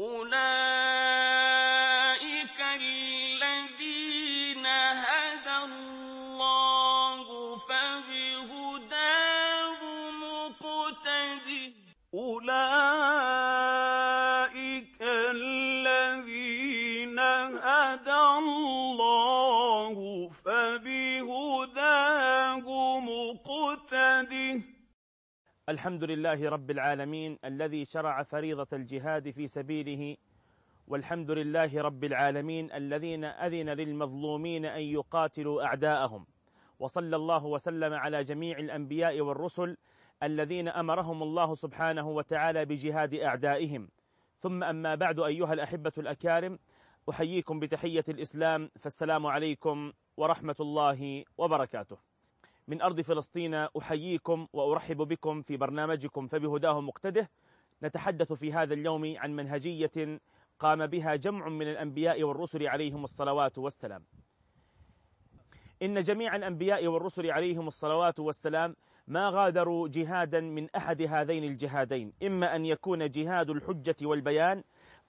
أُولَٰئِكَ الحمد لله رب العالمين الذي شرع فريضة الجهاد في سبيله والحمد لله رب العالمين الذين أذن للمظلومين أن يقاتلوا أعداءهم. وصلى الله وسلم على جميع الأنبياء والرسل الذين أمرهم الله سبحانه وتعالى بجهاد أعدائهم. ثم أما بعد أيها الأحبة الأكارم أحييكم بتحية الإسلام فالسلام عليكم ورحمة الله وبركاته. من أرض فلسطين أحييكم وأرحب بكم في برنامجكم فبهداه مقتده. نتحدث في هذا اليوم عن منهجية قام بها جمع من الأنبياء والرسل عليهم الصلوات والسلام. إن جميع الأنبياء والرسل عليهم الصلوات والسلام ما غادروا جهادا من أحد هذين الجهادين إما أن يكون جهاد الحجة والبيان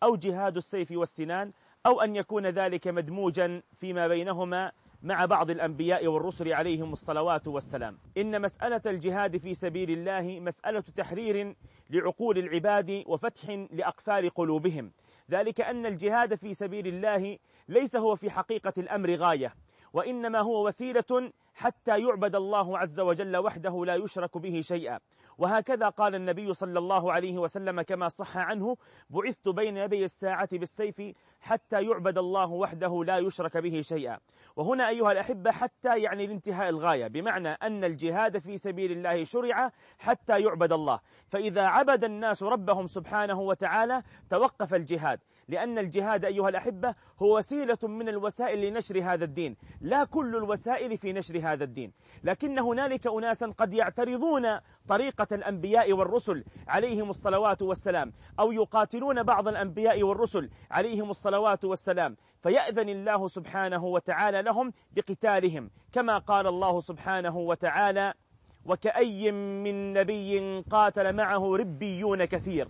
أو جهاد السيف والسنان أو أن يكون ذلك مدموجا فيما بينهما مع بعض الأنبياء والرسل عليهم الصلوات والسلام. إن مسألة الجهاد في سبيل الله مسألة تحرير لعقول العباد وفتح لأقفال قلوبهم. ذلك أن الجهاد في سبيل الله ليس هو في حقيقة الأمر غاية وإنما هو وسيلة حتى يعبد الله عز وجل وحده لا يشرك به شيئا. وهكذا قال النبي صلى الله عليه وسلم كما صح عنه بعثت بين يدي الساعة بالسيف حتى يعبد الله وحده لا يشرك به شيئا. وهنا أيها الأحبة حتى يعني لانتهاء الغاية بمعنى أن الجهاد في سبيل الله شرع حتى يعبد الله. فإذا عبد الناس ربهم سبحانه وتعالى توقف الجهاد لأن الجهاد أيها الأحبة هو وسيلة من الوسائل لنشر هذا الدين. لا كل الوسائل في نشر هذا الدين. لكن هنالك أناسا قد يعترضون طريقة الأنبياء والرسل عليهم الصلوات والسلام أو يقاتلون بعض الأنبياء والرسل عليهم الصلوات والسلام. فيأذن الله سبحانه وتعالى لهم بقتالهم كما قال الله سبحانه وتعالى وكأي من نبي قاتل معه ربيون كثير.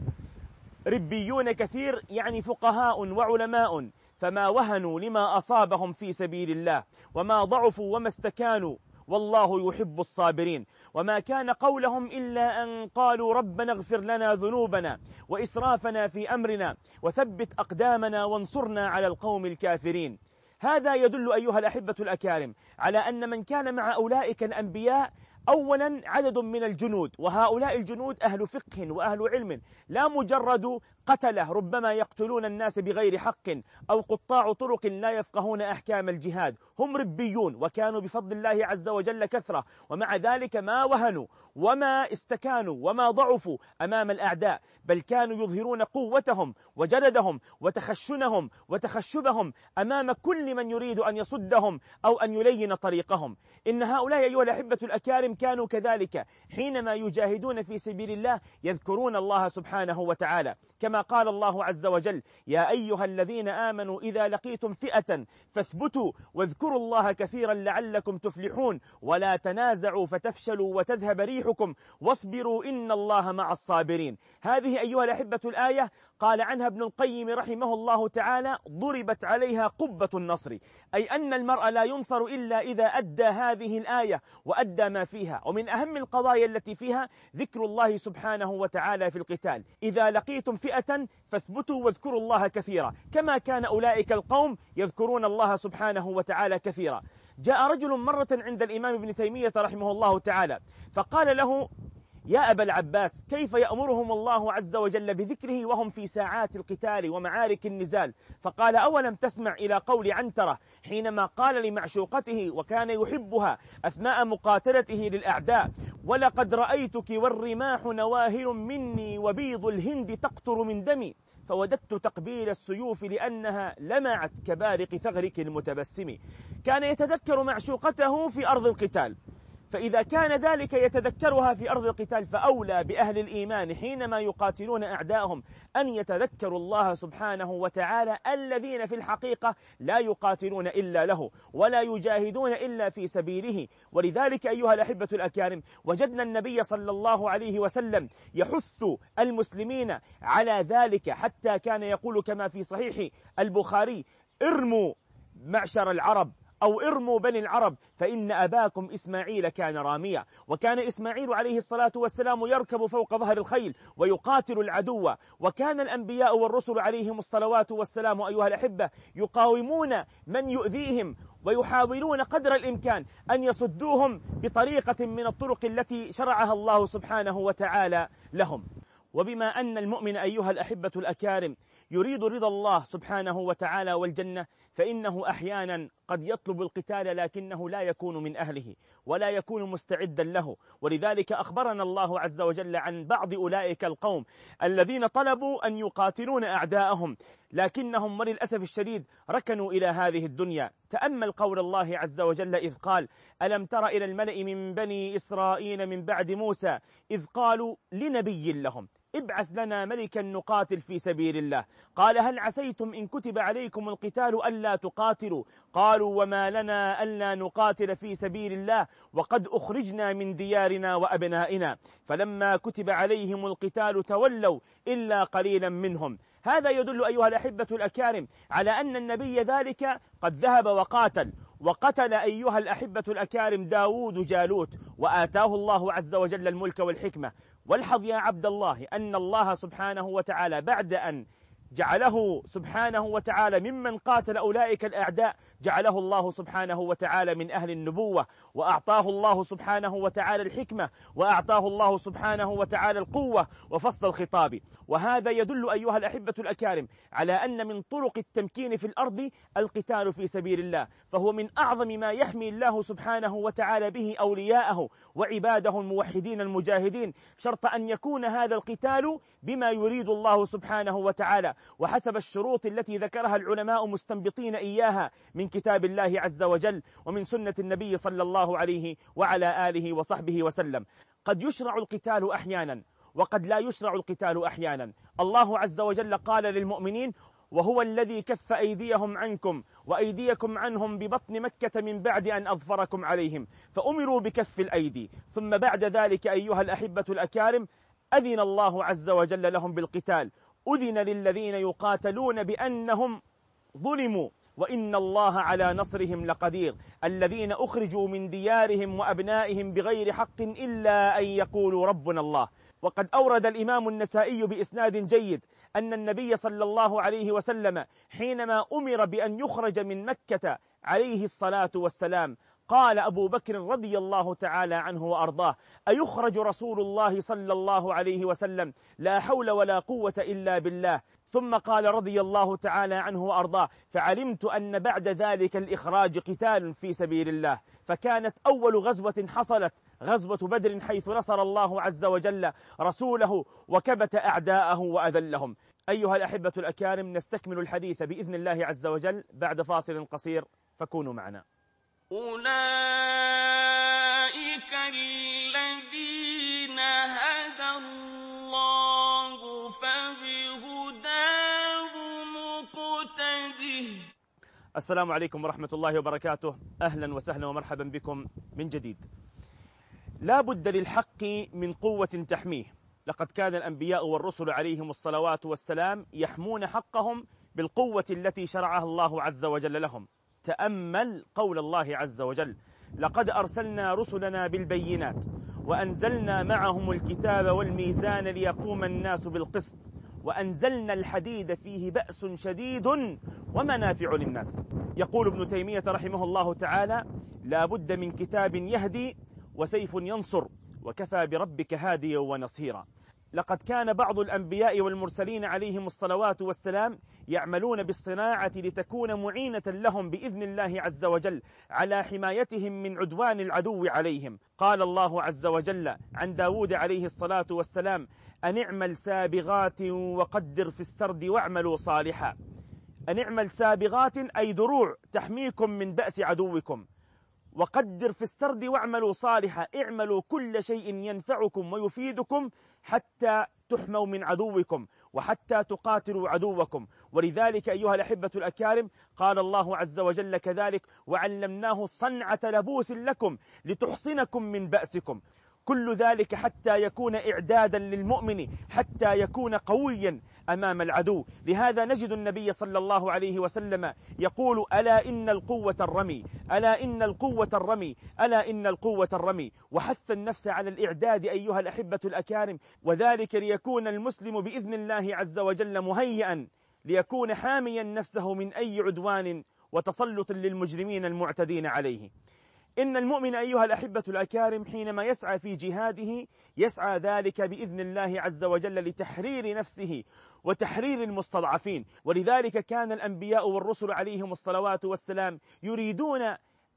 ربيون كثير يعني فقهاء وعلماء. فما وهنوا لما أصابهم في سبيل الله وما ضعفوا وما استكانوا والله يحب الصابرين. وما كان قولهم إلا أن قالوا ربنا اغفر لنا ذنوبنا وإسرافنا في أمرنا وثبت أقدامنا وانصرنا على القوم الكافرين. هذا يدل أيها الأحبة الأكارم على أن من كان مع أولئك الأنبياء أولا عدد من الجنود وهؤلاء الجنود أهل فقه وأهل علم لا مجرد قتلة ربما يقتلون الناس بغير حق أو قطاع طرق لا يفقهون أحكام الجهاد. هم ربيون وكانوا بفضل الله عز وجل كثرة ومع ذلك ما وهنوا وما استكانوا وما ضعفوا أمام الأعداء بل كانوا يظهرون قوتهم وجلدهم وتخشنهم وتخشبهم أمام كل من يريد أن يصدهم أو أن يلين طريقهم. إن هؤلاء أيها الأحبة الأكارم كانوا كذلك. حينما يجاهدون في سبيل الله يذكرون الله سبحانه وتعالى. كما قال الله عز وجل يا أيها الذين آمنوا إذا لقيتم فئة فاثبتوا واذكروا الله كثيرا لعلكم تفلحون. ولا تنازعوا فتفشلوا وتذهب ريحكم. واصبروا إن الله مع الصابرين. هذه أيها الأحبة الآية قال عنها ابن القيم رحمه الله تعالى ضربت عليها قبة النصر. أي أن المرء لا ينصر إلا إذا أدى هذه الآية وأدى ما فيها. ومن أهم القضايا التي فيها ذكر الله سبحانه وتعالى في القتال. إذا لقيتم فئة فاثبتوا واذكروا الله كثيرا. كما كان أولئك القوم يذكرون الله سبحانه وتعالى كثيرا. جاء رجل مرة عند الإمام ابن تيمية رحمه الله تعالى فقال له يا أبا العباس كيف يأمرهم الله عز وجل بذكره وهم في ساعات القتال ومعارك النزال؟ فقال أولم تسمع إلى قول عنترة حينما قال لمعشوقته وكان يحبها أثناء مقاتلته للأعداء ولقد رأيتك والرماح نواهل مني وبيض الهند تقطر من دمي. فوددت تقبيل السيوف لأنها لمعت كبارق ثغرك المتبسم. كان يتذكر معشوقته في أرض القتال. فإذا كان ذلك يتذكرها في أرض القتال فأولى بأهل الإيمان حينما يقاتلون أعداءهم أن يتذكروا الله سبحانه وتعالى الذين في الحقيقة لا يقاتلون إلا له ولا يجاهدون إلا في سبيله. ولذلك أيها الأحبة الأكارم وجدنا النبي صلى الله عليه وسلم يحث المسلمين على ذلك حتى كان يقول كما في صحيح البخاري ارموا معشر العرب أو ارموا بني العرب فإن أباكم إسماعيل كان راميا. وكان إسماعيل عليه الصلاة والسلام يركب فوق ظهر الخيل ويقاتل العدو. وكان الأنبياء والرسل عليهم الصلوات والسلام أيها الأحبة يقاومون من يؤذيهم ويحاولون قدر الإمكان أن يصدوهم بطريقة من الطرق التي شرعها الله سبحانه وتعالى لهم. وبما أن المؤمن أيها الأحبة الأكارم يريد رضا الله سبحانه وتعالى والجنة فإنه أحيانا قد يطلب القتال لكنه لا يكون من أهله ولا يكون مستعدا له. ولذلك أخبرنا الله عز وجل عن بعض أولئك القوم الذين طلبوا أن يقاتلون أعداءهم لكنهم وللأسف الشديد ركنوا إلى هذه الدنيا. تأمل قول الله عز وجل إذ قال ألم تر إلى الملأ من بني إسرائيل من بعد موسى إذ قالوا لنبي لهم؟ ابعث لنا ملكا نقاتل في سبيل الله. قال هل عسيتم إن كتب عليكم القتال ألا تقاتلوا؟ قالوا وما لنا ألا نقاتل في سبيل الله وقد أخرجنا من ديارنا وأبنائنا. فلما كتب عليهم القتال تولوا إلا قليلا منهم. هذا يدل أيها الأحبة الأكارم على أن النبي ذلك قد ذهب وقاتل. وقتل أيها الأحبة الأكارم داود جالوت وآتاه الله عز وجل الملك والحكمة. والحظ يا عبد الله أن الله سبحانه وتعالى بعد أن جعله سبحانه وتعالى ممن قاتل أولئك الأعداء جعله الله سبحانه وتعالى من أهل النبوة وأعطاه الله سبحانه وتعالى الحكمة وأعطاه الله سبحانه وتعالى القوة وفصل الخطاب. وهذا يدل أيها الأحبة الأكارم على أن من طرق التمكين في الأرض القتال في سبيل الله فهو من أعظم ما يحمي الله سبحانه وتعالى به أولياءه وعباده الموحدين المجاهدين شرط أن يكون هذا القتال بما يريد الله سبحانه وتعالى. وحسب الشروط التي ذكرها العلماء مستنبطين إياها من كتاب الله عز وجل ومن سنة النبي صلى الله عليه وعلى آله وصحبه وسلم. قد يشرع القتال أحيانا وقد لا يشرع القتال أحيانا. الله عز وجل قال للمؤمنين وهو الذي كف أيديهم عنكم وأيديكم عنهم ببطن مكة من بعد أن أظفركم عليهم. فأمروا بكف الأيدي. ثم بعد ذلك أيها الأحبة الأكارم أذن الله عز وجل لهم بالقتال. أذن للذين يقاتلون بأنهم ظلموا وإن الله على نصرهم لقدير. الذين أخرجوا من ديارهم وأبنائهم بغير حق إلا أن يقولوا ربنا الله. وقد أورد الإمام النسائي بإسناد جيد أن النبي صلى الله عليه وسلم حينما أمر بأن يخرج من مكة عليه الصلاة والسلام قال أبو بكر رضي الله تعالى عنه وأرضاه أيخرج رسول الله صلى الله عليه وسلم؟ لا حول ولا قوة إلا بالله. ثم قال رضي الله تعالى عنه وأرضاه فعلمت أن بعد ذلك الإخراج قتال في سبيل الله فكانت أول غزوة حصلت غزوة بدر حيث نصر الله عز وجل رسوله وكبت أعداءه وأذلهم. أيها الأحبة الأكارم نستكمل الحديث بإذن الله عز وجل بعد فاصل قصير فكونوا معنا. أولئك السلام عليكم ورحمة الله وبركاته. أهلا وسهلا ومرحبا بكم من جديد. لا بد للحق من قوة تحميه. لقد كان الأنبياء والرسل عليهم الصلوات والسلام يحمون حقهم بالقوة التي شرعها الله عز وجل لهم. تأمل قول الله عز وجل لقد أرسلنا رسلنا بالبينات وأنزلنا معهم الكتاب والميزان ليقوم الناس بالقسط وأنزلنا الحديد فيه بأس شديد ومنافع للناس. يقول ابن تيمية رحمه الله تعالى لا بد من كتاب يهدي وسيف ينصر وكفى بربك هاديا ونصيرا. لقد كان بعض الأنبياء والمرسلين عليهم الصلوات والسلام يعملون بالصناعة لتكون معينة لهم بإذن الله عز وجل على حمايتهم من عدوان العدو عليهم. قال الله عز وجل عن داود عليه الصلاة والسلام أن اعمل سابغات وقدر في السرد واعملوا صالحا. أن اعمل سابغات أي دروع تحميكم من بأس عدوكم. وقدر في السرد واعملوا صالحا اعملوا كل شيء ينفعكم ويفيدكم حتى تحموا من عدوكم وحتى تقاتلوا عدوكم. ولذلك أيها الأحبة الأكارم قال الله عز وجل كذلك وعلمناه صنعة لبوس لكم لتحصنكم من بأسكم. كل ذلك حتى يكون إعدادا للمؤمن حتى يكون قويا أمام العدو. لهذا نجد النبي صلى الله عليه وسلم يقول ألا إن القوة الرمي ألا إن القوة الرمي ألا إن القوة الرمي. وحث النفس على الإعداد أيها الأحبة الأكارم وذلك ليكون المسلم بإذن الله عز وجل مهيئا ليكون حاميا نفسه من أي عدوان وتسلط للمجرمين المعتدين عليه. إن المؤمن أيها الأحبة الأكارم حينما يسعى في جهاده يسعى ذلك بإذن الله عز وجل لتحرير نفسه وتحرير المستضعفين. ولذلك كان الأنبياء والرسل عليهم الصلوات والسلام يريدون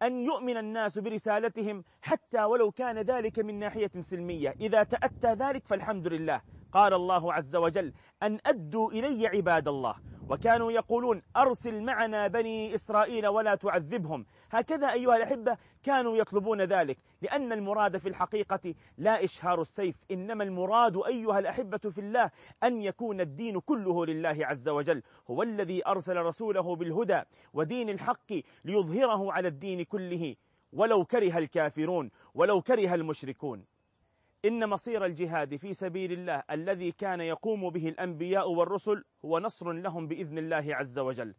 أن يؤمن الناس برسالتهم حتى ولو كان ذلك من ناحية سلمية. إذا تأتى ذلك فالحمد لله. قال الله عز وجل أن أدوا إلي عباد الله. وكانوا يقولون أرسل معنا بني إسرائيل ولا تعذبهم. هكذا أيها الأحبة كانوا يطلبون ذلك لأن المراد في الحقيقة لا إشهار السيف إنما المراد أيها الأحبة في الله أن يكون الدين كله لله عز وجل هو الذي أرسل رسوله بالهدى ودين الحق ليظهره على الدين كله. ولو كره الكافرون ولو كره المشركون. إن مصير الجهاد في سبيل الله الذي كان يقوم به الأنبياء والرسل هو نصر لهم بإذن الله عز وجل.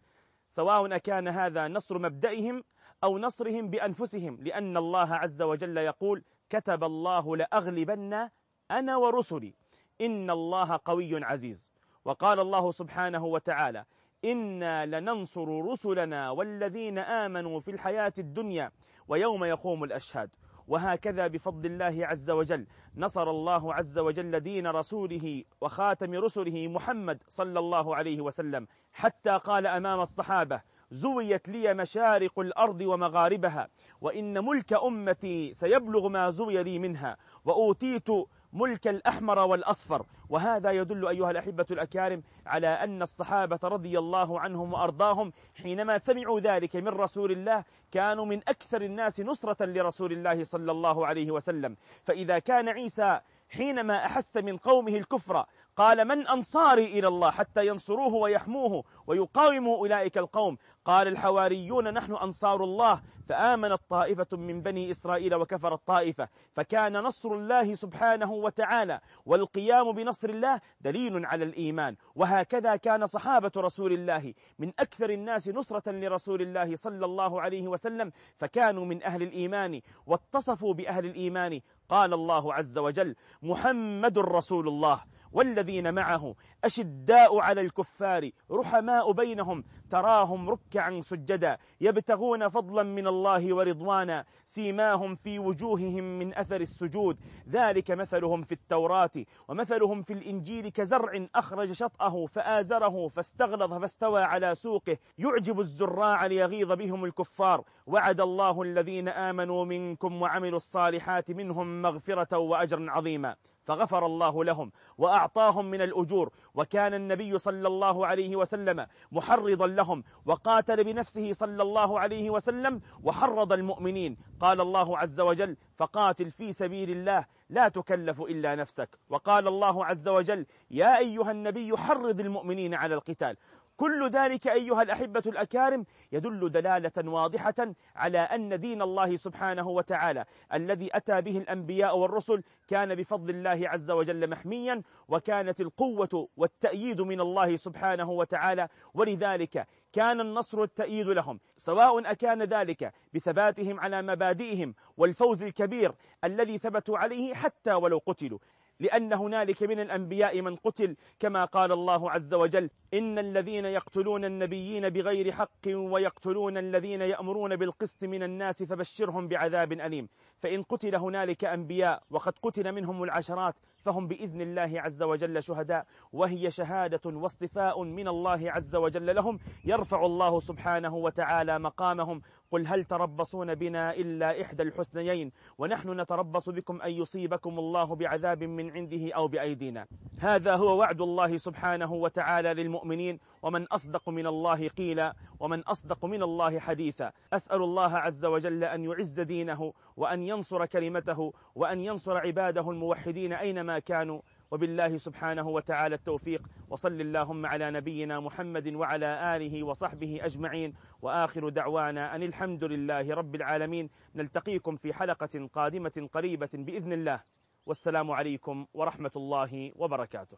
سواء كان هذا نصر مبدئهم أو نصرهم بأنفسهم لأن الله عز وجل يقول كتب الله لأغلبن أنا ورسلي إن الله قوي عزيز. وقال الله سبحانه وتعالى إنا لننصر رسلنا والذين آمنوا في الحياة الدنيا ويوم يقوم الأشهاد وهكذا بفضل الله عز وجل. نصر الله عز وجل دين رسوله وخاتم رسله محمد صلى الله عليه وسلم. حتى قال أمام الصحابة زويت لي مشارق الأرض ومغاربها وإن ملك أمتي سيبلغ ما زوي لي منها وأوتيت ملك الأحمر والأصفر. وهذا يدل أيها الأحبة الأكارم على أن الصحابة رضي الله عنهم وأرضاهم حينما سمعوا ذلك من رسول الله كانوا من أكثر الناس نصرة لرسول الله صلى الله عليه وسلم. فإذا كان عيسى حينما أحس من قومه الكفر قال من أنصاري إلى الله حتى ينصروه ويحموه ويقاوموا أولئك القوم. قال الحواريون نحن أنصار الله. فآمنت طائفة من بني إسرائيل وكفر الطائفة. فكان نصر الله سبحانه وتعالى والقيام بنصر الله دليل على الإيمان. وهكذا كان صحابة رسول الله. من أكثر الناس نصرة لرسول الله صلى الله عليه وسلم. فكانوا من أهل الإيمان. واتصفوا بأهل الإيمان. قال الله عز وجل محمد رسول الله. والذين معه أشداء على الكفار رحماء بينهم تراهم ركعا سجدا يبتغون فضلا من الله ورضوانا سيماهم في وجوههم من أثر السجود. ذلك مثلهم في التوراة ومثلهم في الإنجيل كزرع أخرج شطأه فآزره فاستغلظ فاستوى على سوقه. يعجب الزراع ليغيظ بهم الكفار. وعد الله الذين آمنوا منكم وعملوا الصالحات منهم مغفرة وأجرا عظيما. فغفر الله لهم وأعطاهم من الأجور. وكان النبي صلى الله عليه وسلم محرضا لهم وقاتل بنفسه صلى الله عليه وسلم وحرض المؤمنين. قال الله عز وجل فقاتل في سبيل الله لا تكلف إلا نفسك. وقال الله عز وجل يا أيها النبي حرض المؤمنين على القتال. كل ذلك أيها الأحبة الأكارم يدل دلالة واضحة على أن دين الله سبحانه وتعالى الذي أتى به الأنبياء والرسل كان بفضل الله عز وجل محميا وكانت القوة والتأييد من الله سبحانه وتعالى ولذلك كان النصر والتأييد لهم سواء أكان ذلك بثباتهم على مبادئهم والفوز الكبير الذي ثبتوا عليه حتى ولو قتلوا. لأن هنالك من الأنبياء من قتل كما قال الله عز وجل إن الذين يقتلون النبيين بغير حق ويقتلون الذين يأمرون بالقسط من الناس فبشرهم بعذاب أليم. فإن قتل هنالك أنبياء وقد قتل منهم العشرات فهم بإذن الله عز وجل شهداء وهي شهادة واصطفاء من الله عز وجل لهم. يرفع الله سبحانه وتعالى مقامهم. قل هل تربصون بنا إلا إحدى الحسنيين؟ ونحن نتربص بكم أن يصيبكم الله بعذاب من عنده أو بأيدينا. هذا هو وعد الله سبحانه وتعالى للمؤمنين. ومن أصدق من الله قيلا. ومن أصدق من الله حديثا. أسأل الله عز وجل أن يعز دينه وأن ينصر كلمته وأن ينصر عباده الموحدين أينما كانوا. وبالله سبحانه وتعالى التوفيق. وصل اللهم على نبينا محمد وعلى آله وصحبه أجمعين. وآخر دعوانا أن الحمد لله رب العالمين. نلتقيكم في حلقة قادمة قريبة بإذن الله. والسلام عليكم ورحمة الله وبركاته.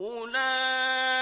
أولئك